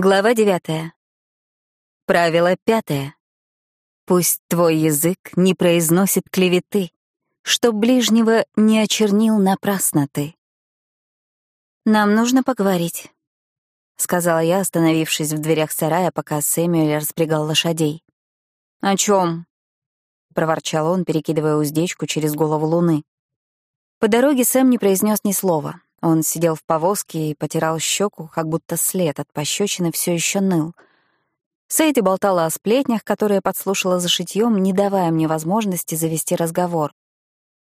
Глава девятая. Правило пятое. Пусть твой язык не произносит клеветы, Чтоб ближнего не очернил напрасно ты. «Нам нужно поговорить», — сказала я, остановившись в дверях сарая, пока Сэмюэль распрягал лошадей. «О чем? проворчал он, перекидывая уздечку через голову луны. По дороге Сэм не произнес ни слова. Он сидел в повозке и потирал щеку, как будто след от пощечины все еще ныл. Сейди болтала о сплетнях, которые подслушала за шитьем, не давая мне возможности завести разговор.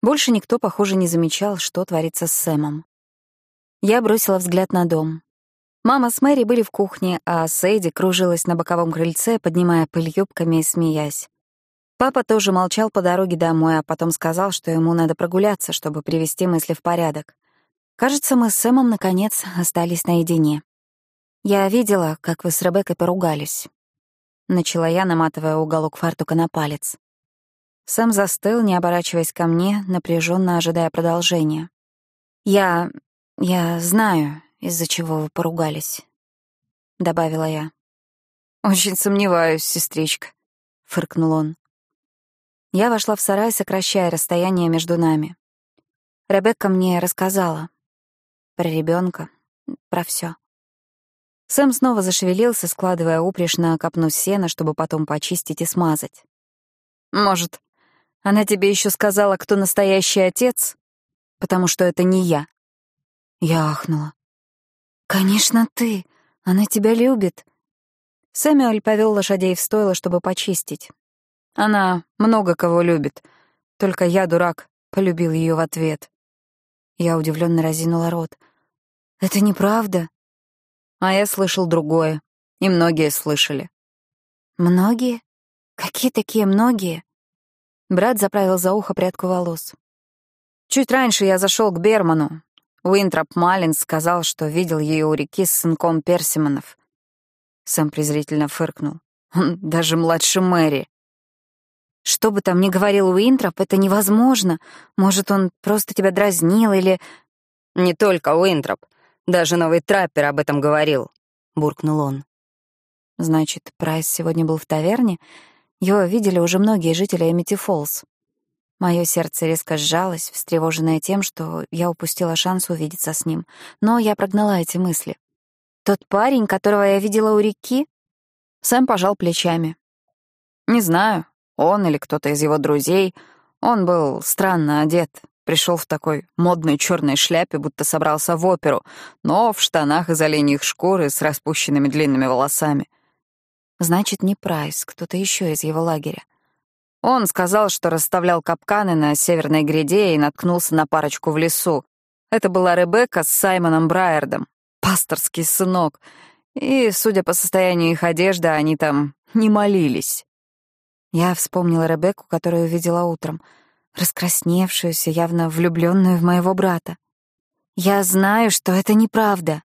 Больше никто, похоже, не замечал, что творится с Сэмом. Я бросила взгляд на дом. Мама с Мэри были в кухне, а Сейди кружилась на боковом крыльце, поднимая пыль юбками и смеясь. Папа тоже молчал по дороге домой, а потом сказал, что ему надо прогуляться, чтобы привести мысли в порядок. Кажется, мы с Сэмом, наконец, остались наедине. Я видела, как вы с Ребеккой поругались. Начала я, наматывая уголок фартука на палец. Сэм застыл, не оборачиваясь ко мне, напряженно ожидая продолжения. «Я... я знаю, из-за чего вы поругались», — добавила я. «Очень сомневаюсь, сестричка», — фыркнул он. Я вошла в сарай, сокращая расстояние между нами. Ребекка мне рассказала. Про ребенка, про все. Сэм снова зашевелился, складывая упряжь на копну сена, чтобы потом почистить и смазать. «Может, она тебе еще сказала, кто настоящий отец? Потому что это не я». Я ахнула. «Конечно, ты. Она тебя любит». Сэмюэль повел лошадей в стойло, чтобы почистить. Она много кого любит. Только я, дурак, полюбил ее в ответ. Я удивленно разинула рот. «Это неправда». А я слышал другое. И многие слышали. «Многие? Какие такие многие?» Брат заправил за ухо прядку волос. Чуть раньше я зашел к Берману. Уинтроп Маллинс сказал, что видел ее у реки с сынком Персимонов. Сэм презрительно фыркнул. Он даже младше Мэри. Что бы там ни говорил Уинтроп, это невозможно. Может, он просто тебя дразнил или... Не только Уинтроп. Даже новый траппер об этом говорил, — буркнул он. Значит, Прайс сегодня был в таверне? Его видели уже многие жители Эмити Фоллс. Мое сердце резко сжалось, встревоженное тем, что я упустила шанс увидеться с ним. Но я прогнала эти мысли. «Тот парень, которого я видела у реки?» Сэм пожал плечами. «Не знаю. Он или кто-то из его друзей. Он был странно одет, пришел в такой модной черной шляпе, будто собрался в оперу, но в штанах из оленьих шкуры с распущенными длинными волосами. Значит, не Прайс, кто-то еще из его лагеря. Он сказал, что расставлял капканы на северной гряде и наткнулся на парочку в лесу. Это была Ребекка с Саймоном Брайердом, пасторский сынок. И, судя по состоянию их одежды, они там не молились. Я вспомнила Ребекку, которую видела утром, раскрасневшуюся, явно влюбленную в моего брата. Я знаю, что это неправда.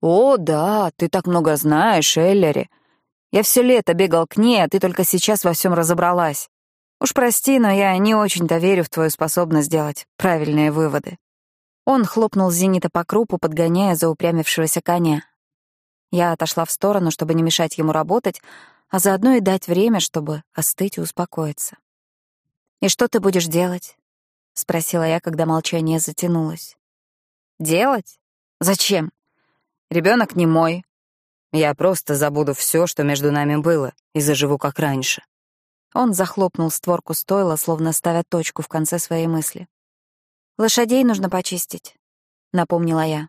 О, да, ты так много знаешь, Эллери. Я все лето бегал к ней, а ты только сейчас во всем разобралась. Уж прости, но я не очень-то верю в твою способность делать правильные выводы. Он хлопнул Зенита по крупу, подгоняя заупрямившегося коня. Я отошла в сторону, чтобы не мешать ему работать, а заодно и дать время, чтобы остыть и успокоиться. «И что ты будешь делать?» — спросила я, когда молчание затянулось. «Делать? Зачем? Ребенок не мой. Я просто забуду все, что между нами было, и заживу как раньше». Он захлопнул створку стойла, словно ставя точку в конце своей мысли. «Лошадей нужно почистить», — напомнила я.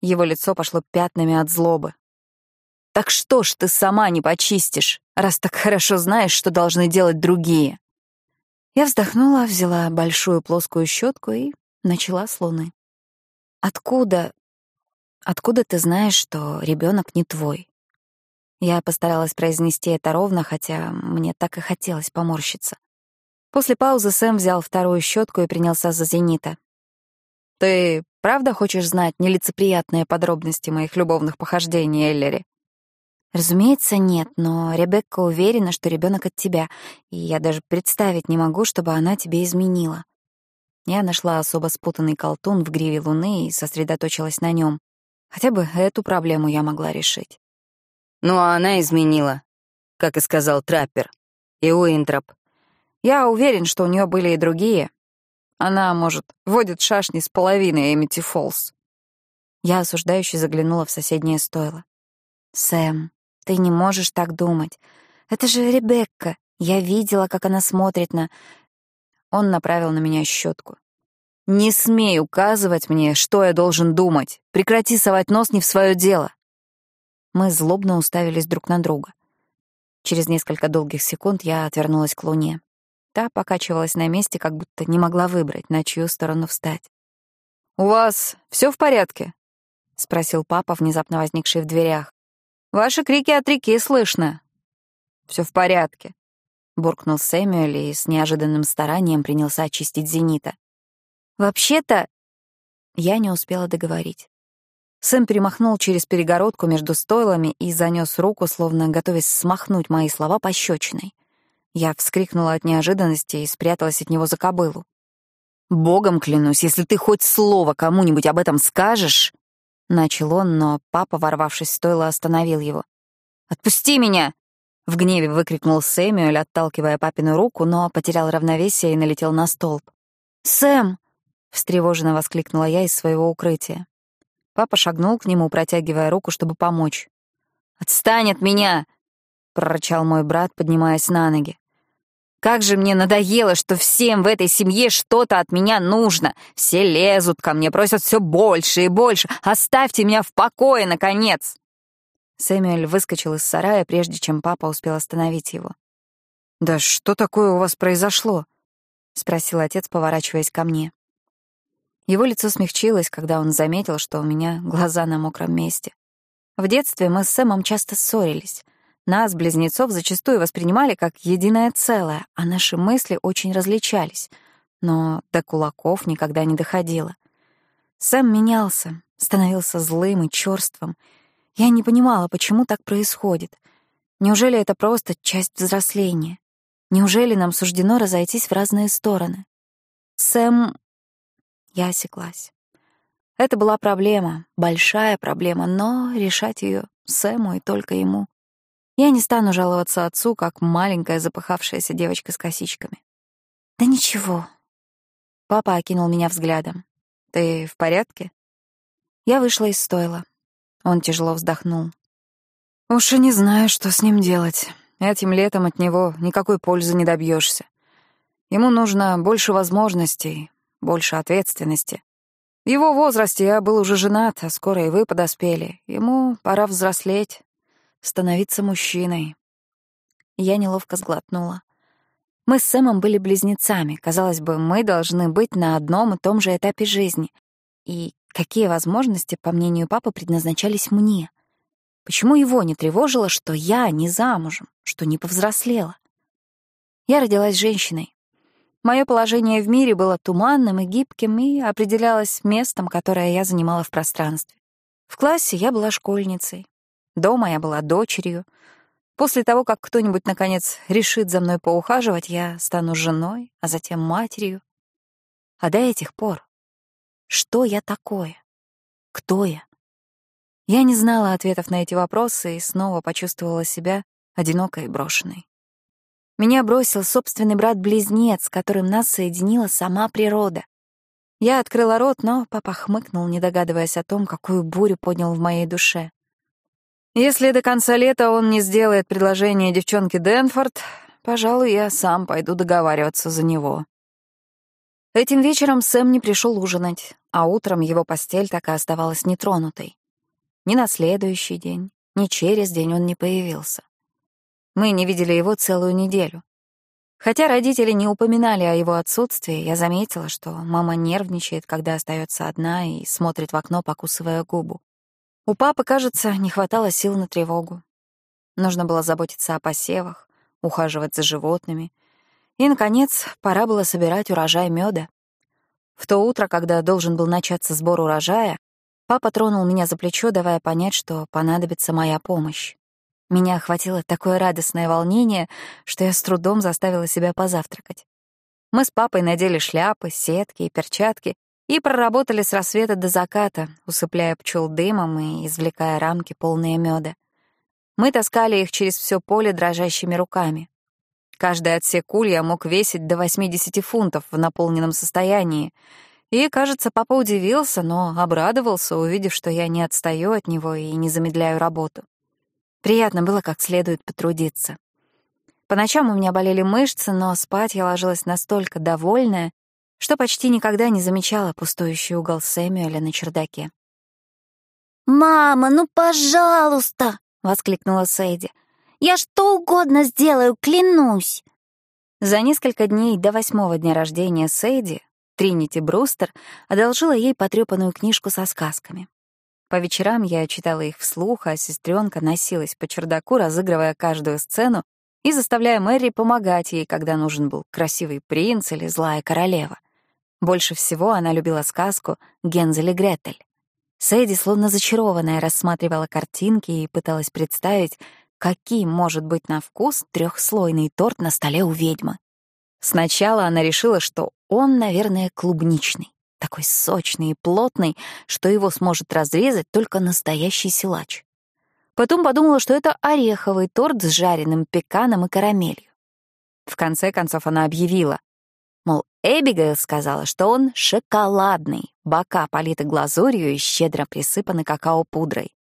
Его лицо пошло пятнами от злобы. Так что ж ты сама не почистишь, раз так хорошо знаешь, что должны делать другие? Я вздохнула, взяла большую плоскую щетку и начала с луны. Откуда... Откуда ты знаешь, что ребенок не твой? Я постаралась произнести это ровно, хотя мне так и хотелось поморщиться. После паузы Сэм взял вторую щетку и принялся за зенита. «Ты правда хочешь знать нелицеприятные подробности моих любовных похождений, Эллери?» Разумеется, нет, но Ребекка уверена, что ребенок от тебя, и я даже представить не могу, чтобы она тебе изменила. Я нашла особо спутанный колтун в гриве луны и сосредоточилась на нем. Хотя бы эту проблему я могла решить. Ну, а она изменила, как и сказал Траппер. И Уинтроп. Я уверен, что у нее были и другие. Она, может, водит шашни с половиной Эмити Фолс. Я осуждающе заглянула в соседнее стойло. «Сэм, ты не можешь так думать. Это же Ребекка. Я видела, как она смотрит на...» Он направил на меня щетку. «Не смей указывать мне, что я должен думать. Прекрати совать нос не в свое дело». Мы злобно уставились друг на друга. Через несколько долгих секунд я отвернулась к луне. Та покачивалась на месте, как будто не могла выбрать, на чью сторону встать. «У вас все в порядке?» — спросил папа, внезапно возникший в дверях. «Ваши крики от реки слышно». Все в порядке», — буркнул Сэмюэль и с неожиданным старанием принялся очистить зенита. «Вообще-то...» Я не успела договорить. Сэм перемахнул через перегородку между стойлами и занёс руку, словно готовясь смахнуть мои слова пощечиной. Я вскрикнула от неожиданности и спряталась от него за кобылу. «Богом клянусь, если ты хоть слово кому-нибудь об этом скажешь...» Начал он, но папа, ворвавшись в стойло, остановил его. «Отпусти меня!» — в гневе выкрикнул Сэмюэль, отталкивая папину руку, но потерял равновесие и налетел на столб. «Сэм!» — встревоженно воскликнула я из своего укрытия. Папа шагнул к нему, протягивая руку, чтобы помочь. «Отстань от меня!» — прорычал мой брат, поднимаясь на ноги. Как же мне надоело, что всем в этой семье что-то от меня нужно. Все лезут ко мне, просят все больше и больше. Оставьте меня в покое, наконец!» Сэмюэль выскочил из сарая, прежде чем папа успел остановить его. «Да что такое у вас произошло?» — спросил отец, поворачиваясь ко мне. Его лицо смягчилось, когда он заметил, что у меня глаза на мокром месте. В детстве мы с Сэмом часто ссорились. Нас, близнецов, зачастую воспринимали как единое целое, а наши мысли очень различались. Но до кулаков никогда не доходило. Сэм менялся, становился злым и чёрствым. Я не понимала, почему так происходит. Неужели это просто часть взросления? Неужели нам суждено разойтись в разные стороны? Сэм... Я осеклась. Это была проблема, большая проблема, но решать ее Сэму и только ему. Я не стану жаловаться отцу, как маленькая запыхавшаяся девочка с косичками. «Да ничего». Папа окинул меня взглядом. «Ты в порядке?» Я вышла из стойла. Он тяжело вздохнул. «Уж и не знаю, что с ним делать. Этим летом от него никакой пользы не добьешься. Ему нужно больше возможностей, больше ответственности. В его возрасте я был уже женат, а скоро и вы подоспели. Ему пора взрослеть, становиться мужчиной. Я неловко сглотнула. Мы с Сэмом были близнецами. Казалось бы, мы должны быть на одном и том же этапе жизни. И какие возможности, по мнению папы, предназначались мне? Почему его не тревожило, что я не замужем, что не повзрослела? Я родилась женщиной. Мое положение в мире было туманным и гибким и определялось местом, которое я занимала в пространстве. В классе я была школьницей, Дома я была дочерью. После того, как кто-нибудь, наконец, решит за мной поухаживать, я стану женой, а затем матерью. А до этих пор что я такое? Кто я? Я не знала ответов на эти вопросы и снова почувствовала себя одинокой и брошенной. Меня бросил собственный брат-близнец, которым нас соединила сама природа. Я открыла рот, но папа хмыкнул, не догадываясь о том, какую бурю поднял в моей душе. Если до конца лета он не сделает предложение девчонке Денфорд, пожалуй, я сам пойду договариваться за него. Этим вечером Сэм не пришел ужинать, а утром его постель так и оставалась нетронутой. Ни на следующий день, ни через день он не появился. Мы не видели его целую неделю. Хотя родители не упоминали о его отсутствии, я заметила, что мама нервничает, когда остается одна и смотрит в окно, покусывая губу. У папы, кажется, не хватало сил на тревогу. Нужно было заботиться о посевах, ухаживать за животными. И, наконец, пора было собирать урожай меда. В то утро, когда должен был начаться сбор урожая, папа тронул меня за плечо, давая понять, что понадобится моя помощь. Меня охватило такое радостное волнение, что я с трудом заставила себя позавтракать. Мы с папой надели шляпы, сетки и перчатки и проработали с рассвета до заката, усыпляя пчел дымом и извлекая рамки, полные меда. Мы таскали их через все поле дрожащими руками. Каждый отсек улья мог весить до 80 фунтов в наполненном состоянии. И, кажется, папа удивился, но обрадовался, увидев, что я не отстаю от него и не замедляю работу. Приятно было как следует потрудиться. По ночам у меня болели мышцы, но спать я ложилась настолько довольная, что почти никогда не замечала пустующий угол Сэмюэля на чердаке. «Мама, ну пожалуйста!» — воскликнула Сэйди. «Я что угодно сделаю, клянусь!» За несколько дней до восьмого дня рождения Сэйди Тринити Брустер одолжила ей потрёпанную книжку со сказками. По вечерам я читала их вслух, а сестренка носилась по чердаку, разыгрывая каждую сцену и заставляя Мэри помогать ей, когда нужен был красивый принц или злая королева. Больше всего она любила сказку «Гензель и Гретель». Сэйди, словно зачарованная, рассматривала картинки и пыталась представить, каким может быть на вкус трехслойный торт на столе у ведьмы. Сначала она решила, что он, наверное, клубничный, такой сочный и плотный, что его сможет разрезать только настоящий силач. Потом подумала, что это ореховый торт с жареным пеканом и карамелью. В конце концов она объявила, Мол, Эбигейл сказала, что он шоколадный, бока политы глазурью и щедро присыпаны какао-пудрой.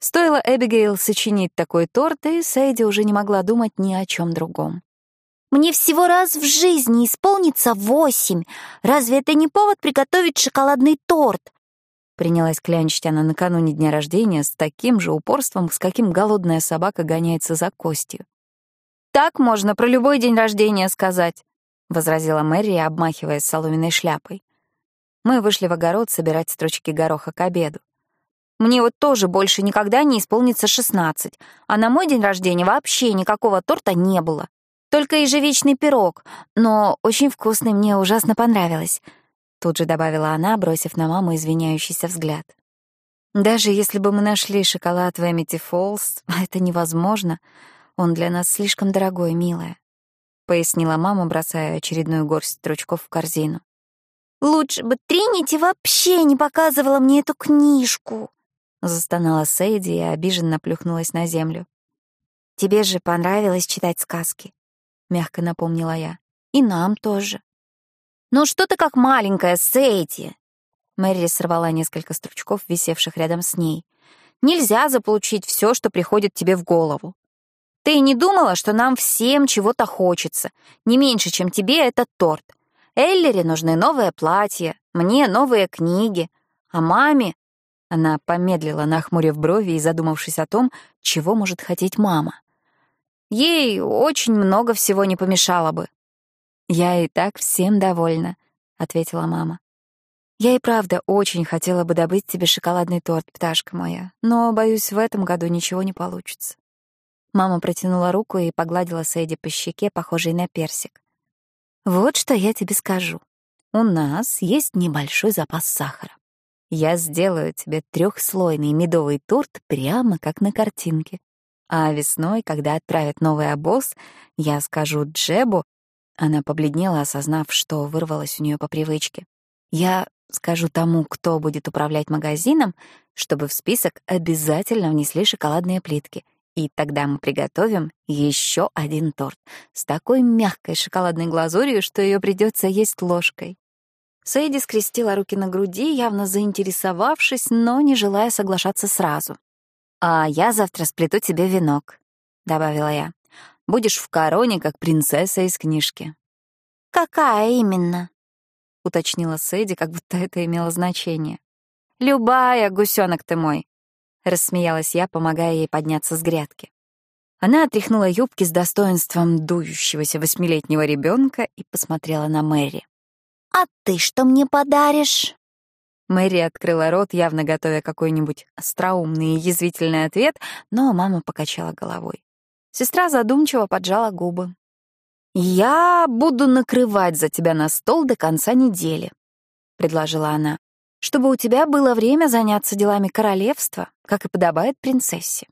Стоило Эбигейл сочинить такой торт, и Сэйди уже не могла думать ни о чем другом. «Мне всего раз в жизни исполнится восемь. Разве это не повод приготовить шоколадный торт?» Принялась клянчить она накануне дня рождения с таким же упорством, с каким голодная собака гоняется за костью. «Так можно про любой день рождения сказать», — возразила Мэри, обмахиваясь соломенной шляпой. Мы вышли в огород собирать стручки гороха к обеду. Мне вот тоже больше никогда не исполнится шестнадцать, а на мой день рождения вообще никакого торта не было. Только ежевичный пирог, но очень вкусный, мне ужасно понравилось. Тут же добавила она, бросив на маму извиняющийся взгляд. Даже если бы мы нашли шоколад в Эмити Фоллс, это невозможно. Он для нас слишком дорогой, милая пояснила мама, бросая очередную горсть стручков в корзину. «Лучше бы Тринити вообще не показывала мне эту книжку», — застонала Сейди и обиженно плюхнулась на землю. «Тебе же понравилось читать сказки», — мягко напомнила я. «И нам тоже». «Ну что ты как маленькая, Сейди?» Мэри сорвала несколько стручков, висевших рядом с ней. «Нельзя заполучить все, что приходит тебе в голову. Ты не думала, что нам всем чего-то хочется? Не меньше, чем тебе этот торт. Эллере нужны новые платья, мне новые книги, а маме...» Она помедлила, нахмурив брови и задумавшись о том, чего может хотеть мама. «Ей очень много всего не помешало бы». «Я и так всем довольна», — ответила мама. «Я и правда очень хотела бы добыть тебе шоколадный торт, пташка моя, но, боюсь, в этом году ничего не получится». Мама протянула руку и погладила Сэйди по щеке, похожей на персик. «Вот что я тебе скажу. У нас есть небольшой запас сахара. Я сделаю тебе трехслойный медовый торт прямо как на картинке. А весной, когда отправят новый обоз, я скажу Джебу...» Она побледнела, осознав, что вырвалось у нее по привычке. «Я скажу тому, кто будет управлять магазином, чтобы в список обязательно внесли шоколадные плитки — и тогда мы приготовим еще один торт с такой мягкой шоколадной глазурью, что ее придется есть ложкой. Сэйди скрестила руки на груди, явно заинтересовавшись, но не желая соглашаться сразу. «А я завтра сплету тебе венок», — добавила я. «Будешь в короне, как принцесса из книжки». «Какая именно?» — уточнила Сэйди, как будто это имело значение. «Любая, гусенок ты мой», — рассмеялась я, помогая ей подняться с грядки. Она отряхнула юбки с достоинством дующегося восьмилетнего ребенка и посмотрела на Мэри. «А ты что мне подаришь?» Мэри открыла рот, явно готовя какой-нибудь остроумный и язвительный ответ, но мама покачала головой. Сестра задумчиво поджала губы. «Я буду накрывать за тебя на стол до конца недели», — предложила она чтобы у тебя было время заняться делами королевства, как и подобает принцессе.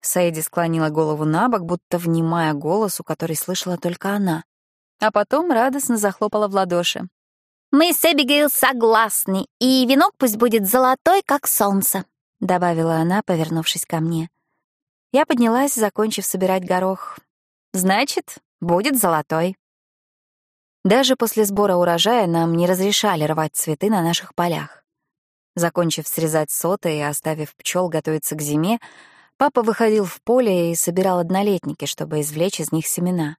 Сейди склонила голову на бок, будто внимая голосу, который слышала только она, а потом радостно захлопала в ладоши. «Мы с Эбигейл согласны, и венок пусть будет золотой, как солнце», — добавила она, повернувшись ко мне. Я поднялась, закончив собирать горох. Значит, будет золотой. Даже после сбора урожая нам не разрешали рвать цветы на наших полях. Закончив срезать соты и оставив пчел готовиться к зиме, папа выходил в поле и собирал однолетники, чтобы извлечь из них семена.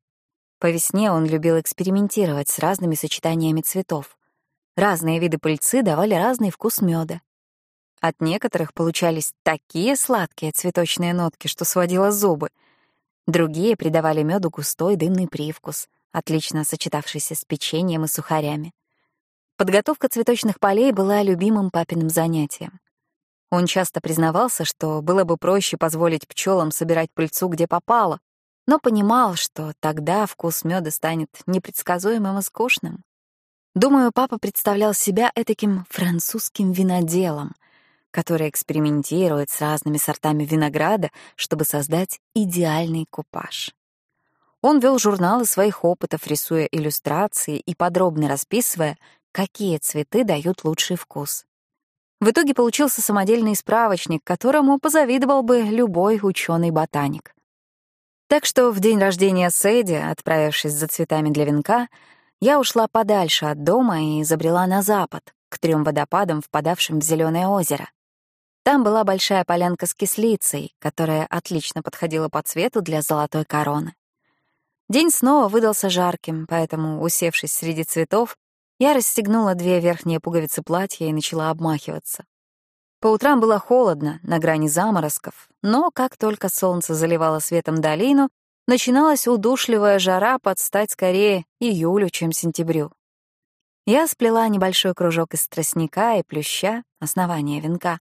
По весне он любил экспериментировать с разными сочетаниями цветов. Разные виды пыльцы давали разный вкус меда. От некоторых получались такие сладкие цветочные нотки, что сводило зубы. Другие придавали меду густой дымный привкус, отлично сочетавшийся с печеньем и сухарями. Подготовка цветочных полей была любимым папиным занятием. Он часто признавался, что было бы проще позволить пчелам собирать пыльцу где попало, но понимал, что тогда вкус меда станет непредсказуемым и скучным. Думаю, папа представлял себя этаким французским виноделом, который экспериментирует с разными сортами винограда, чтобы создать идеальный купаж. Он вел журналы своих опытов, рисуя иллюстрации и подробно расписывая, какие цветы дают лучший вкус. В итоге получился самодельный справочник, которому позавидовал бы любой ученый-ботаник. Так что в день рождения Сэдди, отправившись за цветами для венка, я ушла подальше от дома и забрела на запад, к трем водопадам, впадавшим в зеленое озеро. Там была большая полянка с кислицей, которая отлично подходила по цвету для золотой короны. День снова выдался жарким, поэтому, усевшись среди цветов, я расстегнула две верхние пуговицы платья и начала обмахиваться. По утрам было холодно, на грани заморозков, но как только солнце заливало светом долину, начиналась удушливая жара под стать скорее июлю, чем сентябрю. Я сплела небольшой кружок из тростника и плюща, основания венка,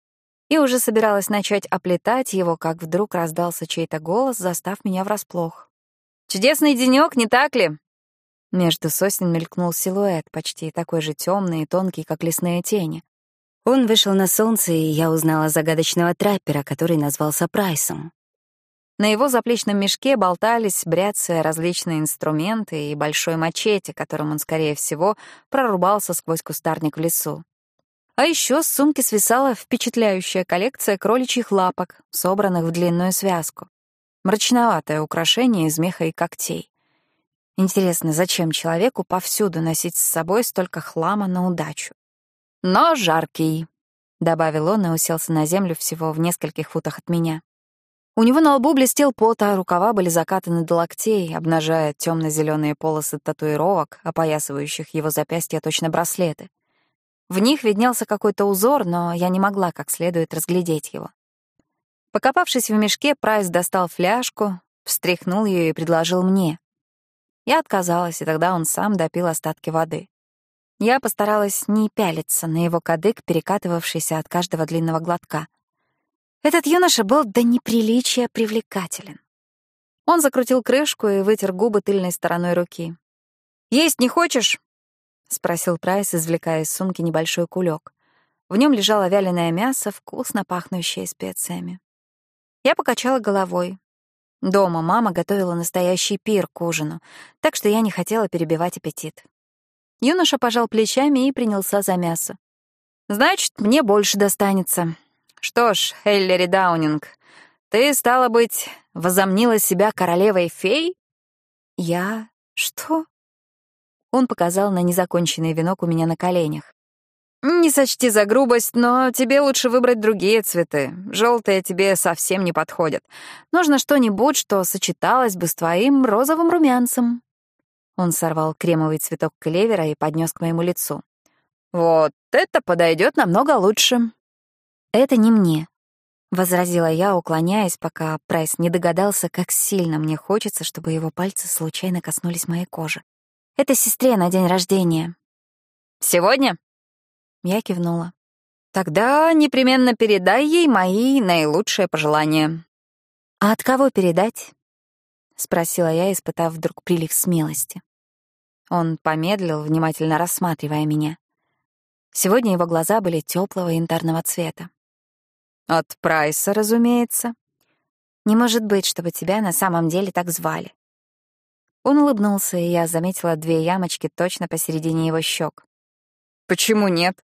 и уже собиралась начать оплетать его, как вдруг раздался чей-то голос, застав меня врасплох. «Чудесный денёк, не так ли?» Между сосен мелькнул силуэт, почти такой же темный и тонкий, как лесные тени. Он вышел на солнце, и я узнала загадочного траппера, который назвался Прайсом. На его заплечном мешке болтались, бряцая различные инструменты и большой мачете, которым он, скорее всего, прорубался сквозь кустарник в лесу. А еще с сумки свисала впечатляющая коллекция кроличьих лапок, собранных в длинную связку. Мрачноватое украшение из меха и когтей. Интересно, зачем человеку повсюду носить с собой столько хлама на удачу? Но жаркий, — добавил он и уселся на землю всего в нескольких футах от меня. У него на лбу блестел пот, а рукава были закатаны до локтей, обнажая темно зеленые полосы татуировок, опоясывающих его запястья точно браслеты. В них виднелся какой-то узор, но я не могла как следует разглядеть его. Покопавшись в мешке, Прайс достал фляжку, встряхнул ее и предложил мне. Я отказалась, и тогда он сам допил остатки воды. Я постаралась не пялиться на его кадык, перекатывавшийся от каждого длинного глотка. Этот юноша был до неприличия привлекателен. Он закрутил крышку и вытер губы тыльной стороной руки. «Есть не хочешь?» — спросил Прайс, извлекая из сумки небольшой кулек. В нем лежало вяленое мясо, вкусно пахнущее специями. Я покачала головой. Дома мама готовила настоящий пир к ужину, так что я не хотела перебивать аппетит. Юноша пожал плечами и принялся за мясо. «Значит, мне больше достанется. Что ж, Эллери Даунинг, ты, стала быть, возомнила себя королевой-фей?» «Я... что?» Он показал на незаконченный венок у меня на коленях. «Не сочти за грубость, но тебе лучше выбрать другие цветы. Желтые тебе совсем не подходят. Нужно что-нибудь, что сочеталось бы с твоим розовым румянцем». Он сорвал кремовый цветок клевера и поднес к моему лицу. «Вот это подойдет намного лучше». «Это не мне», — возразила я, уклоняясь, пока Прайс не догадался, как сильно мне хочется, чтобы его пальцы случайно коснулись моей кожи. Это сестре на день рождения. Сегодня? Я кивнула. Тогда непременно передай ей мои наилучшие пожелания. А от кого передать? Спросила я, испытав вдруг прилив смелости. Он помедлил, внимательно рассматривая меня. Сегодня его глаза были теплого янтарного цвета. От Прайса, разумеется. Не может быть, чтобы тебя на самом деле так звали. Он улыбнулся, и я заметила две ямочки точно посередине его щек. «Почему нет?»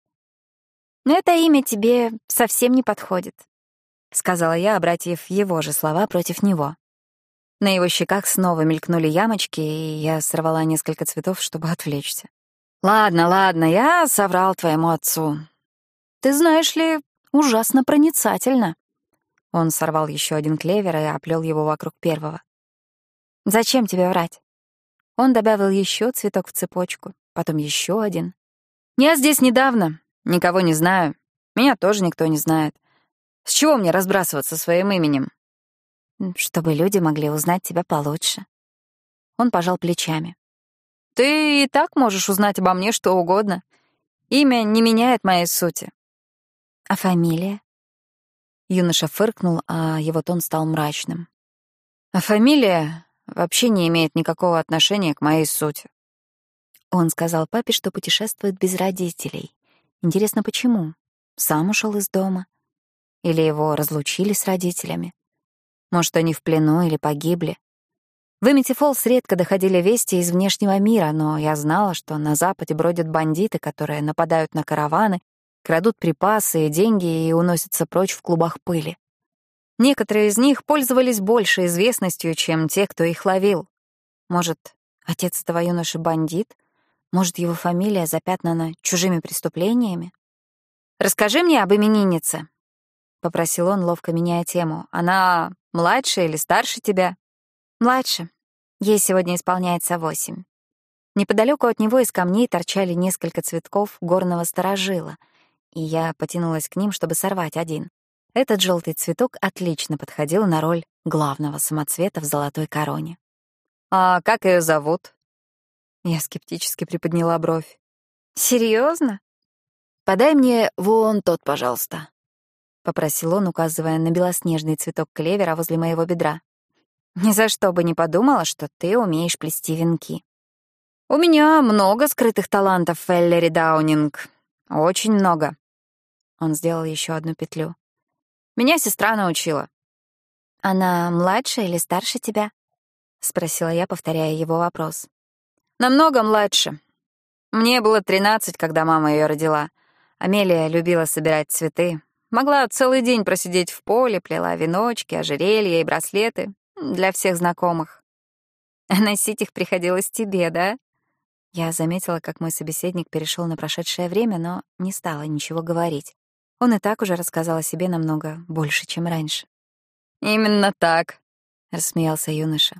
«Это имя тебе совсем не подходит». сказала я, обратив его же слова против него. На его щеках снова мелькнули ямочки, и я сорвала несколько цветов, чтобы отвлечься. «Ладно, ладно, я соврал твоему отцу. Ты знаешь ли, ужасно проницательно». Он сорвал еще один клевер и оплел его вокруг первого. «Зачем тебе врать?» Он добавил еще цветок в цепочку, потом еще один. «Я здесь недавно, никого не знаю. Меня тоже никто не знает. С чего мне разбрасываться своим именем?» «Чтобы люди могли узнать тебя получше». Он пожал плечами. Ты и так можешь узнать обо мне что угодно. Имя не меняет моей сути. А фамилия? Юноша фыркнул, а его тон стал мрачным. А фамилия вообще не имеет никакого отношения к моей сути. Он сказал папе, что путешествует без родителей. Интересно, почему? Сам ушел из дома? Или его разлучили с родителями? Может, они в плену или погибли? В Эмити Фоллс редко доходили вести из внешнего мира, но я знала, что на Западе бродят бандиты, которые нападают на караваны, крадут припасы и деньги и уносятся прочь в клубах пыли. Некоторые из них пользовались большей известностью, чем те, кто их ловил. Может, отец этого юноши бандит? Может, его фамилия запятнана чужими преступлениями? «Расскажи мне об имениннице», — попросил он, ловко меняя тему. «Она младше или старше тебя?» Младше. Ей сегодня исполняется восемь. Неподалеку от него из камней торчали несколько цветков горного сторожила, и я потянулась к ним, чтобы сорвать один. Этот желтый цветок отлично подходил на роль главного самоцвета в золотой короне. «А как ее зовут?» Я скептически приподняла бровь. Серьезно? Подай мне вон тот, пожалуйста», — попросил он, указывая на белоснежный цветок клевера возле моего бедра. Ни за что бы не подумала, что ты умеешь плести венки. У меня много скрытых талантов, Феллери Даунинг. Очень много. Он сделал еще одну петлю. Меня сестра научила. Она младше или старше тебя? Спросила я, повторяя его вопрос. Намного младше. Мне было тринадцать, когда мама ее родила. Амелия любила собирать цветы. Могла целый день просидеть в поле, плела веночки, ожерелья и браслеты для всех знакомых. А носить их приходилось тебе, да? Я заметила, как мой собеседник перешел на прошедшее время, но не стала ничего говорить. Он и так уже рассказал о себе намного больше, чем раньше. «Именно так», — рассмеялся юноша.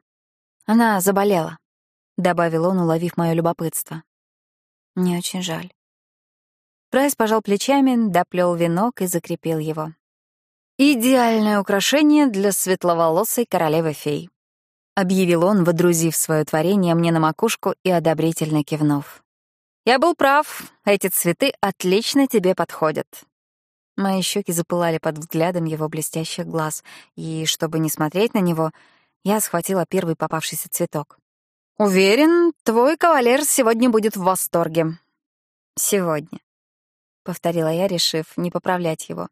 «Она заболела», — добавил он, уловив мое любопытство. «Мне очень жаль». Прайс пожал плечами, доплел венок и закрепил его. «Идеальное украшение для светловолосой королевы-фей», — объявил он, водрузив свое творение мне на макушку и одобрительно кивнув. «Я был прав, эти цветы отлично тебе подходят». Мои щеки запылали под взглядом его блестящих глаз, и, чтобы не смотреть на него, я схватила первый попавшийся цветок. «Уверен, твой кавалер сегодня будет в восторге». «Сегодня», — повторила я, решив не поправлять его.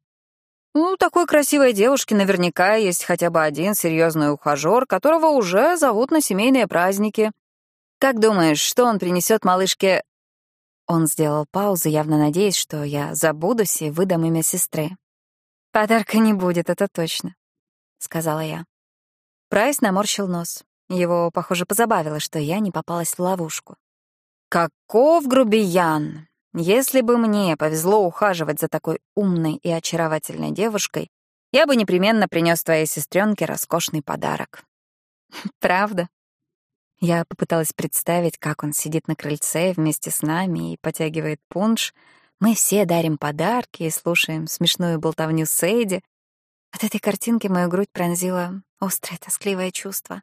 У такой красивой девушки наверняка есть хотя бы один серьезный ухажер, которого уже зовут на семейные праздники. Как думаешь, что он принесет малышке...» Он сделал паузу, явно надеясь, что я забудусь и выдам имя сестры. «Подарка не будет, это точно», — сказала я. Прайс наморщил нос. Его, похоже, позабавило, что я не попалась в ловушку. «Каков грубиян! Если бы мне повезло ухаживать за такой умной и очаровательной девушкой, я бы непременно принес твоей сестренке роскошный подарок. Правда? Я попыталась представить, как он сидит на крыльце вместе с нами и потягивает пунш. Мы все дарим подарки и слушаем смешную болтовню Сейди. От этой картинки мою грудь пронзило острое тоскливое чувство.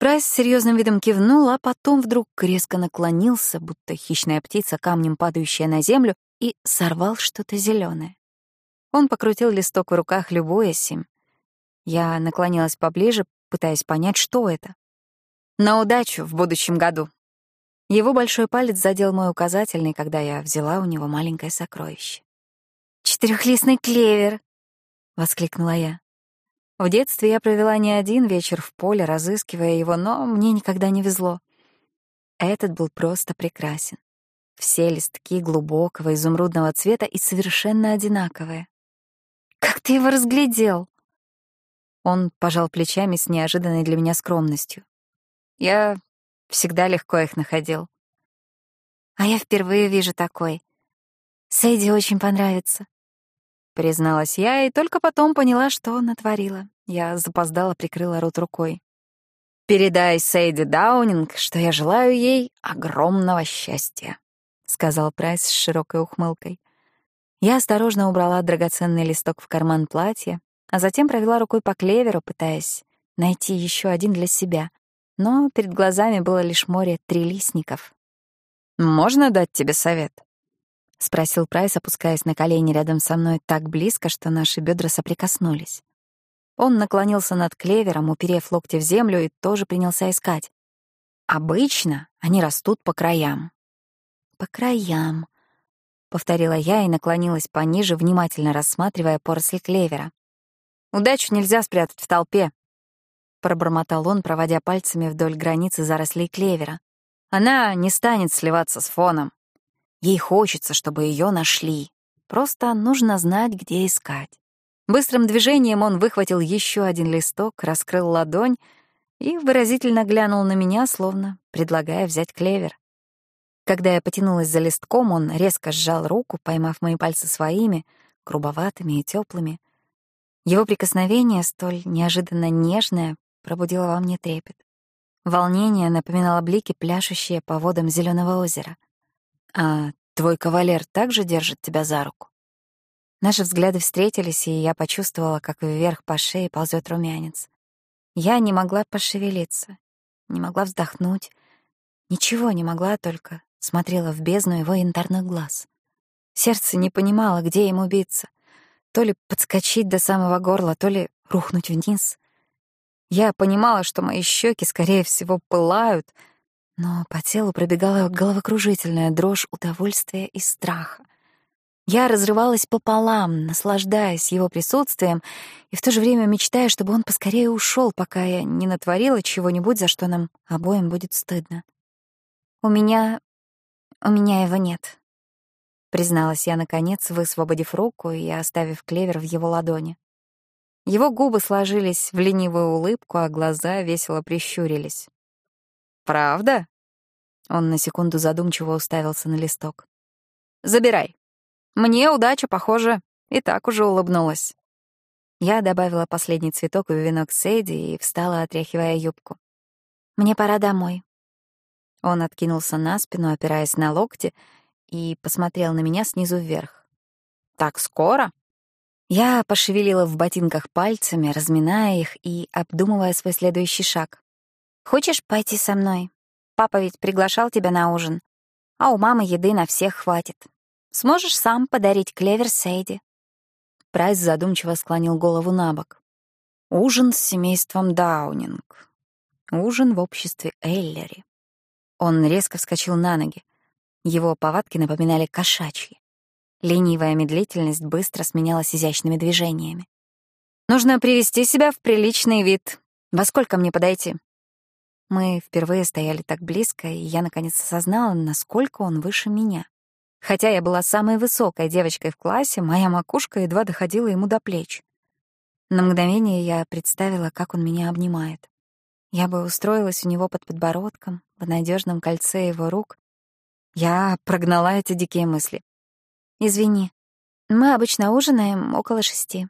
Прайс с серьезным видом кивнул, а потом вдруг резко наклонился, будто хищная птица, камнем падающая на землю, и сорвал что-то зеленое. Он покрутил листок в руках, любуясь им. Я наклонилась поближе, пытаясь понять, что это. «На удачу в будущем году». Его большой палец задел мой указательный, когда я взяла у него маленькое сокровище. «Четырехлистный клевер!» — воскликнула я. В детстве я провела не один вечер в поле, разыскивая его, но мне никогда не везло. Этот был просто прекрасен. Все листки глубокого изумрудного цвета и совершенно одинаковые. Как ты его разглядел?» Он пожал плечами с неожиданной для меня скромностью. Я всегда легко их находил. «А я впервые вижу такой. Сэйди очень понравится», — призналась я, и только потом поняла, что натворила. Я запоздала, прикрыла рот рукой. «Передай Сейди Даунинг, что я желаю ей огромного счастья», — сказал Прайс с широкой ухмылкой. Я осторожно убрала драгоценный листок в карман платья, а затем провела рукой по клеверу, пытаясь найти еще один для себя. Но перед глазами было лишь море трилистников. «Можно дать тебе совет?» — спросил Прайс, опускаясь на колени рядом со мной так близко, что наши бедра соприкоснулись. Он наклонился над клевером, уперев локти в землю, и тоже принялся искать. Обычно они растут по краям. «По краям», — повторила я и наклонилась пониже, внимательно рассматривая поросли клевера. Удачу нельзя спрятать в толпе», — пробормотал он, проводя пальцами вдоль границы зарослей клевера. «Она не станет сливаться с фоном. Ей хочется, чтобы ее нашли. Просто нужно знать, где искать». Быстрым движением он выхватил еще один листок, раскрыл ладонь и выразительно глянул на меня, словно предлагая взять клевер. Когда я потянулась за листком, он резко сжал руку, поймав мои пальцы своими, грубоватыми и теплыми, его прикосновение, столь неожиданно нежное, пробудило во мне трепет. Волнение напоминало блики, пляшущие по водам зеленого озера. «А твой кавалер также держит тебя за руку?» Наши взгляды встретились, и я почувствовала, как вверх по шее ползет румянец. Я не могла пошевелиться, не могла вздохнуть, ничего не могла, только смотрела в бездну его янтарных глаз. Сердце не понимало, где ему биться — то ли подскочить до самого горла, то ли рухнуть вниз. Я понимала, что мои щеки, скорее всего, пылают, но по телу пробегала головокружительная дрожь удовольствия и страха. Я разрывалась пополам, наслаждаясь его присутствием и в то же время мечтая, чтобы он поскорее ушел, пока я не натворила чего-нибудь, за что нам обоим будет стыдно. «У меня... у меня его нет», призналась я, наконец, высвободив руку и оставив клевер в его ладони. Его губы сложились в ленивую улыбку, а глаза весело прищурились. «Правда?» Он на секунду задумчиво уставился на листок. «Забирай. Мне удача, похоже, и так уже улыбнулась». Я добавила последний цветок в венок Сейди и встала, отряхивая юбку. «Мне пора домой». Он откинулся на спину, опираясь на локти, и посмотрел на меня снизу вверх. «Так скоро?» Я пошевелила в ботинках пальцами, разминая их и обдумывая свой следующий шаг. «Хочешь пойти со мной? Папа ведь приглашал тебя на ужин, а у мамы еды на всех хватит. Сможешь сам подарить клевер Сейди?» Прайс задумчиво склонил голову на бок. «Ужин с семейством Даунинг. Ужин в обществе Эллери». Он резко вскочил на ноги. Его повадки напоминали кошачьи. Ленивая медлительность быстро сменялась изящными движениями. «Нужно привести себя в приличный вид. Во сколько мне подойти?» Мы впервые стояли так близко, и я наконец осознала, насколько он выше меня. Хотя я была самой высокой девочкой в классе, моя макушка едва доходила ему до плеч. На мгновение я представила, как он меня обнимает. Я бы устроилась у него под подбородком, в надежном кольце его рук, я прогнала эти дикие мысли. «Извини, мы обычно ужинаем около шести».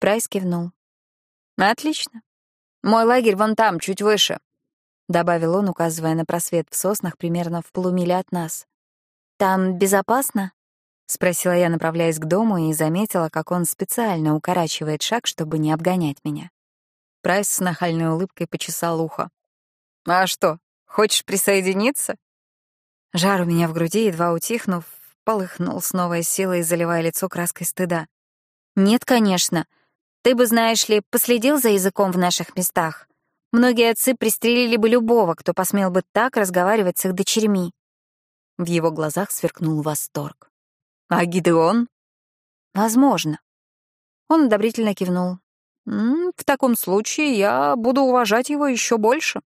Прайс кивнул. «Отлично. Мой лагерь вон там, чуть выше», — добавил он, указывая на просвет в соснах примерно в полумиле от нас. «Там безопасно?» — спросила я, направляясь к дому, и заметила, как он специально укорачивает шаг, чтобы не обгонять меня. Прайс с нахальной улыбкой почесал ухо. «А что, хочешь присоединиться?» Жар у меня в груди, едва утихнув, полыхнул с новой силой, заливая лицо краской стыда. «Нет, конечно. Ты бы, знаешь ли, последил за языком в наших местах. Многие отцы пристрелили бы любого, кто посмел бы так разговаривать с их дочерьми». В его глазах сверкнул восторг. «А Гидеон?» «Возможно». Он одобрительно кивнул. «М -м, «В таком случае я буду уважать его еще больше».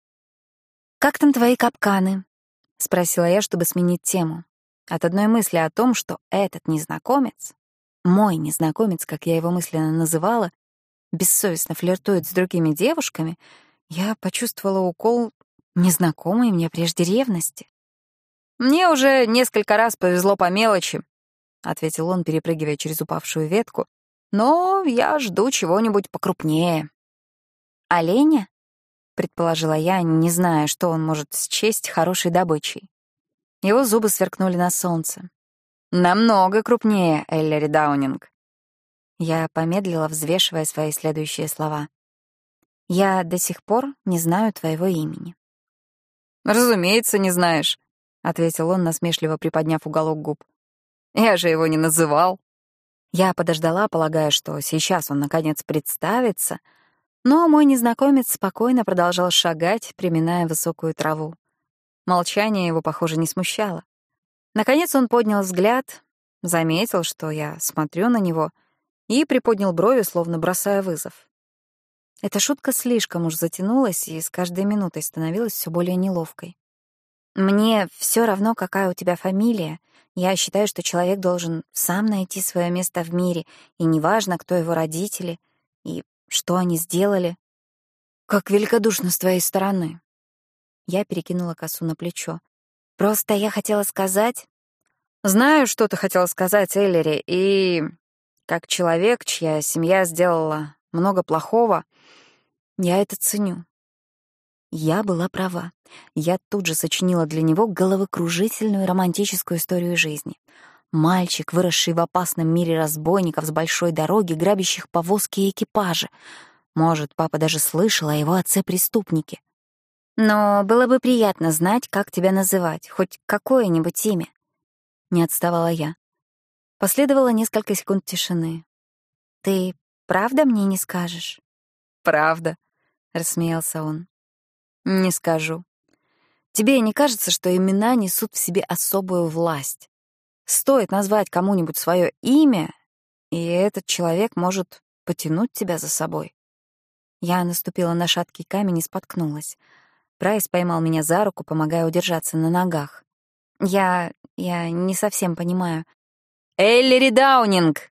«Как там твои капканы?» — спросила я, чтобы сменить тему. От одной мысли о том, что этот незнакомец мой незнакомец, как я его мысленно называла, бессовестно флиртует с другими девушками, я почувствовала укол незнакомой мне прежде ревности. «Мне уже несколько раз повезло по мелочи», — ответил он, перепрыгивая через упавшую ветку, «но я жду чего-нибудь покрупнее». «Оленя?» — предположила я, не зная, что он может счесть хорошей добычей. Его зубы сверкнули на солнце. «Намного крупнее, Эллери Даунинг». Я помедлила, взвешивая свои следующие слова. «Я до сих пор не знаю твоего имени». «Разумеется, не знаешь», — ответил он, насмешливо приподняв уголок губ. «Я же его не называл». Я подождала, полагая, что сейчас он, наконец, представится, но мой незнакомец спокойно продолжал шагать, приминая высокую траву. Молчание его, похоже, не смущало. Наконец он поднял взгляд, заметил, что я смотрю на него, и приподнял брови, словно бросая вызов. Эта шутка слишком уж затянулась и с каждой минутой становилась все более неловкой. «Мне все равно, какая у тебя фамилия. Я считаю, что человек должен сам найти свое место в мире, и неважно, кто его родители и что они сделали. Как великодушно с твоей стороны». Я перекинула косу на плечо. «Просто я хотела сказать...» «Знаю, что ты хотела сказать, Эллери, и как человек, чья семья сделала много плохого, я это ценю. Я была права. Я тут же сочинила для него головокружительную романтическую историю жизни. Мальчик, выросший в опасном мире разбойников с большой дороги, грабящих повозки и экипажи. Может, папа даже слышал о его отце-преступнике. Но было бы приятно знать, как тебя называть, хоть какое-нибудь имя. Не отставала я. Последовало несколько секунд тишины. «Ты правда мне не скажешь?» «Правда», — рассмеялся он. «Не скажу. Тебе не кажется, что имена несут в себе особую власть? Стоит назвать кому-нибудь свое имя, и этот человек может потянуть тебя за собой». Я наступила на шаткий камень и споткнулась. Прайс поймал меня за руку, помогая удержаться на ногах. «Я... я не совсем понимаю». «Эллири Даунинг!»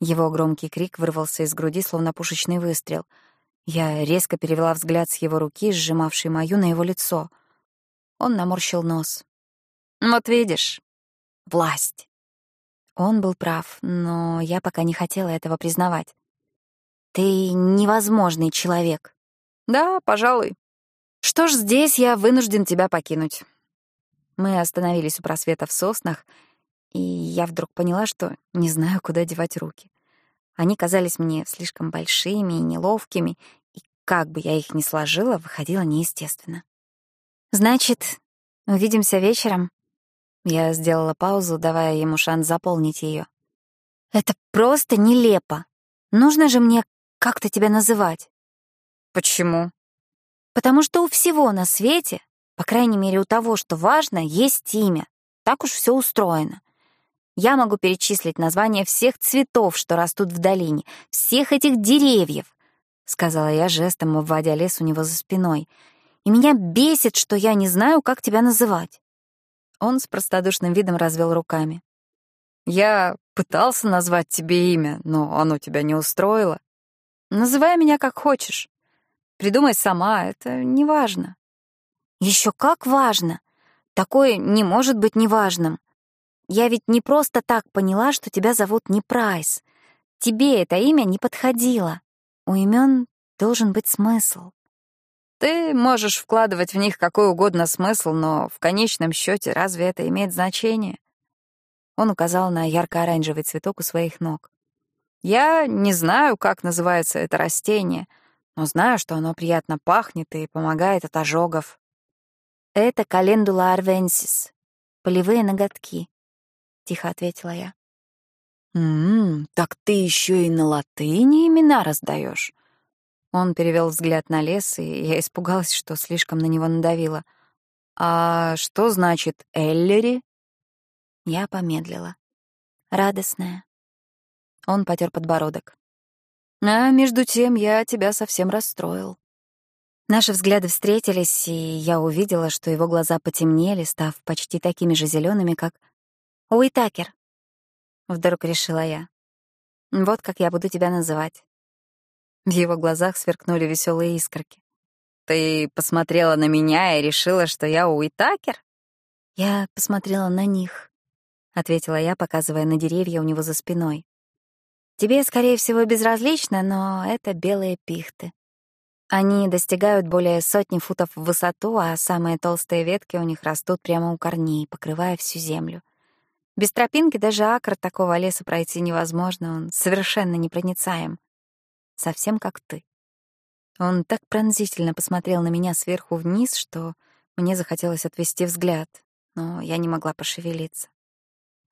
Его громкий крик вырвался из груди, словно пушечный выстрел — я резко перевела взгляд с его руки, сжимавшей мою, на его лицо. Он наморщил нос. «Вот видишь, власть». Он был прав, но я пока не хотела этого признавать. «Ты невозможный человек». «Да, пожалуй. Что ж, здесь я вынужден тебя покинуть». Мы остановились у просвета в соснах, и я вдруг поняла, что не знаю, куда девать руки. Они казались мне слишком большими и неловкими, и как бы я их ни сложила, выходило неестественно. «Значит, увидимся вечером?» Я сделала паузу, давая ему шанс заполнить ее. «Это просто нелепо. Нужно же мне как-то тебя называть». «Почему?» «Потому что у всего на свете, по крайней мере у того, что важно, есть имя. Так уж все устроено. Я могу перечислить названия всех цветов, что растут в долине, всех этих деревьев, — сказала я жестом, обводя лес у него за спиной. «И меня бесит, что я не знаю, как тебя называть». Он с простодушным видом развел руками. «Я пытался назвать тебе имя, но оно тебя не устроило. Называй меня как хочешь. Придумай сама, это не важно». Еще как важно! Такое не может быть неважным. Я ведь не просто так поняла, что тебя зовут не Прайс. Тебе это имя не подходило. У имен должен быть смысл. Ты можешь вкладывать в них какой угодно смысл, но в конечном счете разве это имеет значение? Он указал на ярко-оранжевый цветок у своих ног. Я не знаю, как называется это растение, но знаю, что оно приятно пахнет и помогает от ожогов. Это календула арвенсис, полевые ноготки. — тихо ответила я. «М-м, так ты еще и на латыни имена раздаешь. Он перевел взгляд на лес, и я испугалась, что слишком на него надавила. «А что значит Эллери?» Я помедлила. «Радостная». Он потер подбородок. «А между тем я тебя совсем расстроил». Наши взгляды встретились, и я увидела, что его глаза потемнели, став почти такими же зелеными, как Уитакер. Вдруг решила я. Вот как я буду тебя называть. В его глазах сверкнули веселые искорки. Ты посмотрела на меня и решила, что я Уитакер? Я посмотрела на них, ответила я, показывая на деревья у него за спиной. Тебе, скорее всего, безразлично, но это белые пихты. Они достигают более сотни футов в высоту, а самые толстые ветки у них растут прямо у корней, покрывая всю землю. Без тропинки даже акр такого леса пройти невозможно, он совершенно непроницаем. Совсем как ты. Он так пронзительно посмотрел на меня сверху вниз, что мне захотелось отвести взгляд, но я не могла пошевелиться.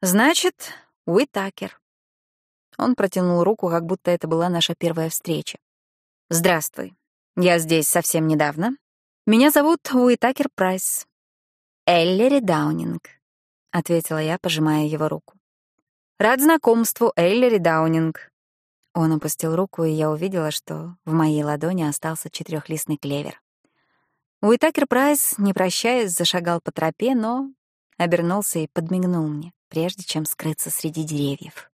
«Значит, Уитакер». Он протянул руку, как будто это была наша первая встреча. «Здравствуй. Я здесь совсем недавно. Меня зовут Уитакер Прайс. Эллери Даунинг, ответила я, пожимая его руку. Рад знакомству, Эллери Даунинг. Он опустил руку, и я увидела, что в моей ладони остался четырехлистный клевер. Уитакер Прайс, не прощаясь, зашагал по тропе, но обернулся и подмигнул мне, прежде чем скрыться среди деревьев.